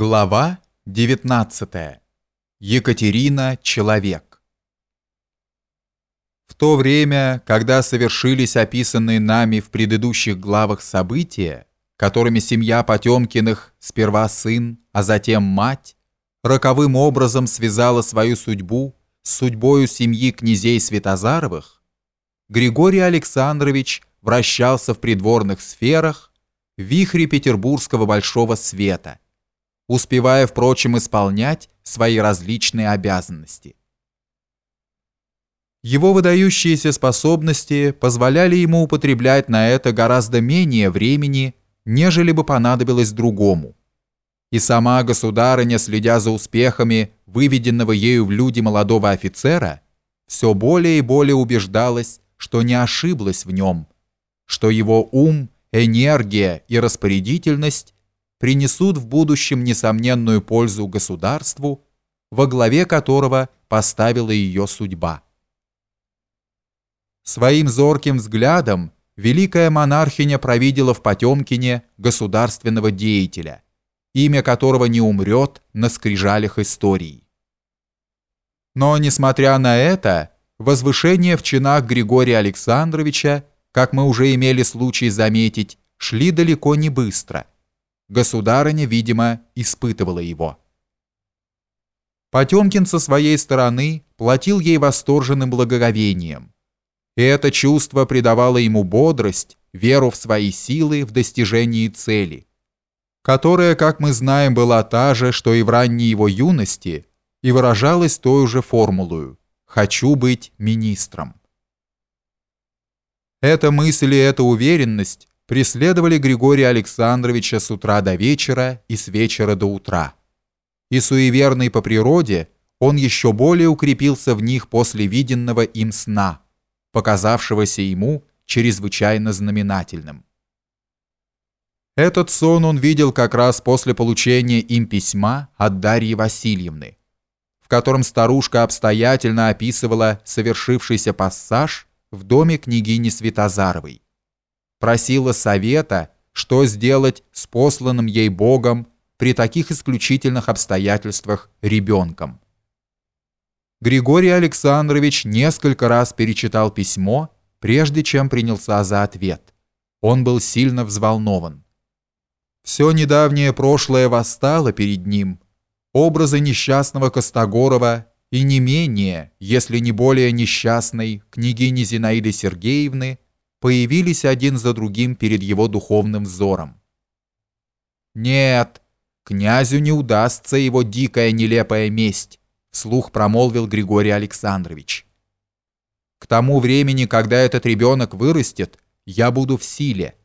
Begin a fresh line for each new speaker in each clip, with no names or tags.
Глава 19. Екатерина Человек. В то время, когда совершились описанные нами в предыдущих главах события, которыми семья Потемкиных, сперва сын, а затем мать, роковым образом связала свою судьбу с судьбою семьи князей Святозаровых, Григорий Александрович вращался в придворных сферах в вихре петербургского большого света – успевая, впрочем, исполнять свои различные обязанности. Его выдающиеся способности позволяли ему употреблять на это гораздо менее времени, нежели бы понадобилось другому. И сама государыня, следя за успехами выведенного ею в люди молодого офицера, все более и более убеждалась, что не ошиблась в нем, что его ум, энергия и распорядительность принесут в будущем несомненную пользу государству, во главе которого поставила ее судьба. Своим зорким взглядом великая монархиня провидела в Потемкине государственного деятеля, имя которого не умрет на скрижалях истории. Но, несмотря на это, возвышение в чинах Григория Александровича, как мы уже имели случай заметить, шли далеко не быстро – Государыня, видимо, испытывала его. Потемкин со своей стороны платил ей восторженным благоговением. И это чувство придавало ему бодрость, веру в свои силы в достижении цели, которая, как мы знаем, была та же, что и в ранней его юности, и выражалась той же формулою «хочу быть министром». Эта мысль и эта уверенность преследовали Григория Александровича с утра до вечера и с вечера до утра. И суеверный по природе, он еще более укрепился в них после виденного им сна, показавшегося ему чрезвычайно знаменательным. Этот сон он видел как раз после получения им письма от Дарьи Васильевны, в котором старушка обстоятельно описывала совершившийся пассаж в доме княгини Святозаровой просила совета, что сделать с посланным ей Богом при таких исключительных обстоятельствах ребенком. Григорий Александрович несколько раз перечитал письмо, прежде чем принялся за ответ. Он был сильно взволнован. Все недавнее прошлое восстало перед ним. Образы несчастного Костогорова и не менее, если не более несчастной, княгини Зинаиды Сергеевны – появились один за другим перед его духовным взором. «Нет, князю не удастся его дикая нелепая месть», вслух промолвил Григорий Александрович. «К тому времени, когда этот ребенок вырастет, я буду в силе,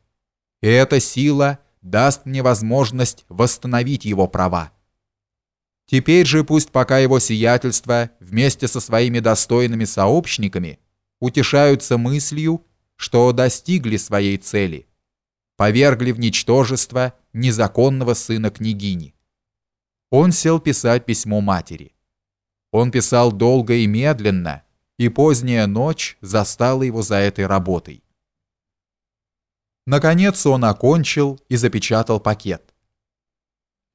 и эта сила даст мне возможность восстановить его права. Теперь же пусть пока его сиятельство вместе со своими достойными сообщниками утешаются мыслью, что достигли своей цели, повергли в ничтожество незаконного сына княгини. Он сел писать письмо матери. Он писал долго и медленно, и поздняя ночь застала его за этой работой. Наконец он окончил и запечатал пакет.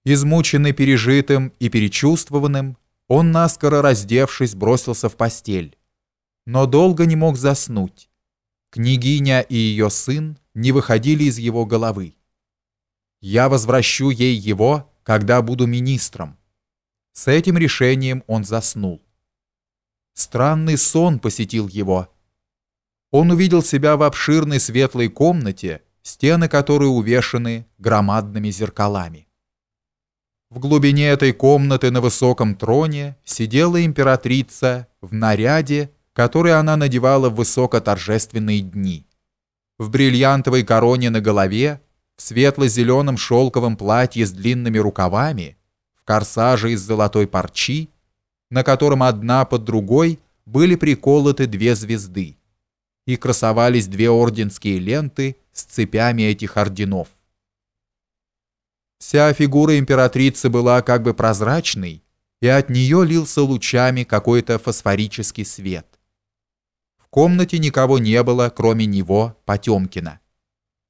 Измученный пережитым и перечувствованным, он наскоро раздевшись бросился в постель, но долго не мог заснуть Княгиня и ее сын не выходили из его головы. «Я возвращу ей его, когда буду министром». С этим решением он заснул. Странный сон посетил его. Он увидел себя в обширной светлой комнате, стены которой увешаны громадными зеркалами. В глубине этой комнаты на высоком троне сидела императрица в наряде, который она надевала в высокоторжественные дни. В бриллиантовой короне на голове, в светло-зеленом шелковом платье с длинными рукавами, в корсаже из золотой парчи, на котором одна под другой были приколоты две звезды, и красовались две орденские ленты с цепями этих орденов. Вся фигура императрицы была как бы прозрачной, и от нее лился лучами какой-то фосфорический свет комнате никого не было, кроме него, Потемкина.